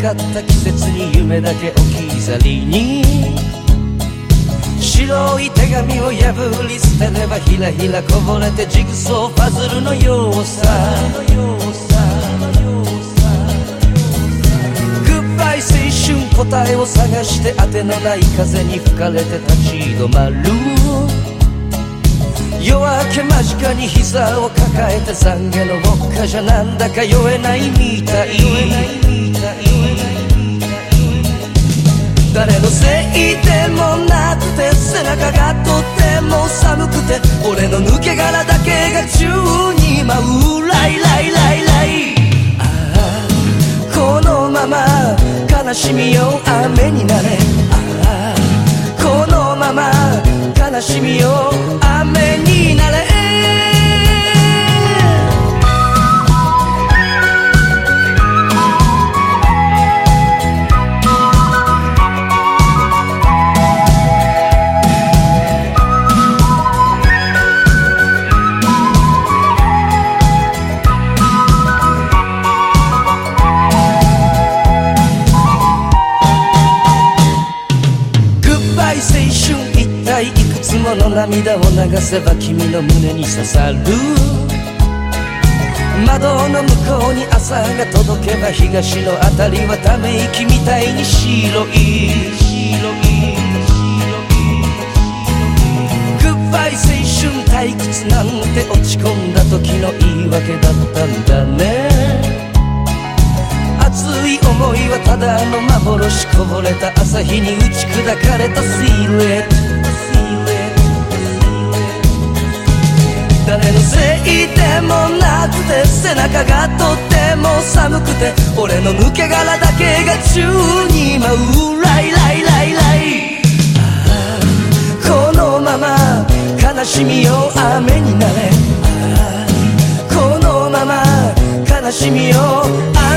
かった季節に夢だけ置き去りに。白い手紙を破り捨てればひらひらこぼれてジグソーパズルのようさ。グッバイ青春答えを探して当てのない風に吹かれて立ち止まる。夜明け間近に膝を抱えて懺悔のウォッカじゃなんだか酔えないみたい。も寒くて俺の抜け殻だけが宙に舞うライライライライ。ああこのまま悲しみよ雨になれ。ああこのまま悲しみよ涙を流せば君の胸に刺さる。窓の向こうに朝が届けば東のあたりはため息みたいに白い。白いグッバイ青春退屈なんて落ち込んだ時の言い訳だったんだね。熱い思いはただの幻こぼれた朝日に打ち砕かれたシルエット。でもなくて背中がとっても寒くて俺の抜け殻だけが宙に舞うライライライライ。このまま悲しみよ雨になれ。このまま悲しみよ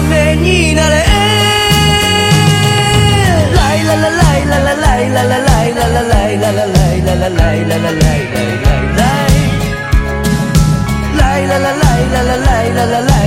雨になれ。ライララライララライララライララライララライララライララライララライラ la la la la la